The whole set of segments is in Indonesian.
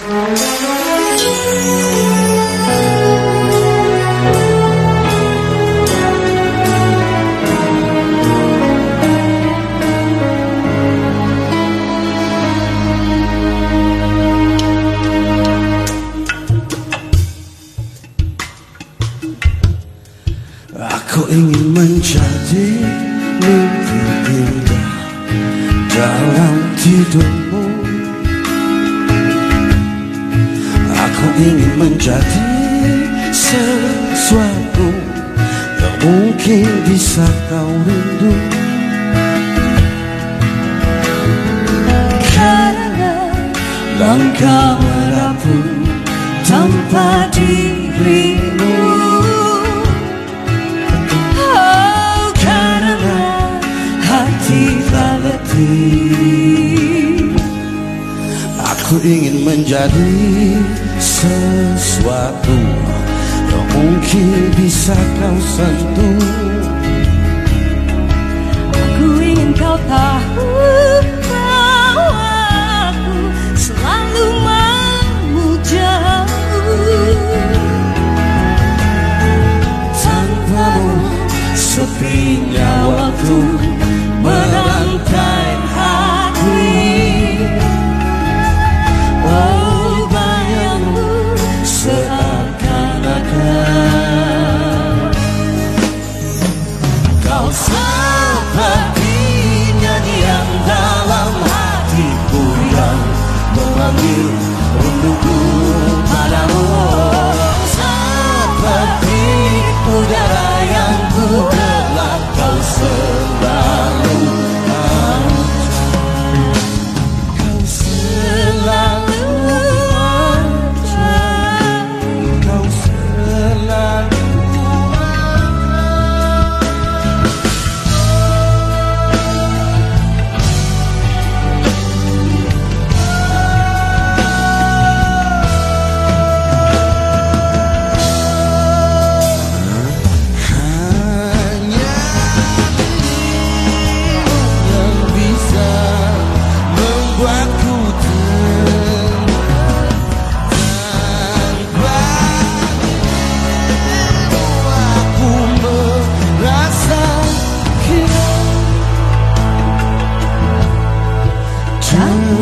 Aku ingin menjadi mimpi indah dalam tidur Aku ingin menjadi sesuatu yang mungkin bisa kau rindu. Karena langkah mana pun tanpa dirimu. Oh karena hati tak letih Aku ingin menjadi sesuatu yang mungkin bisa kau sentuh. Aku ingin kau tahu bahwa aku selalu memujamu Tanpamu sepinya waktu you.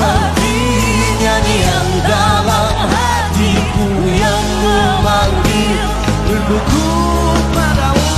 Sepertinya yang dalam hatiku yang memanggil pada padamu.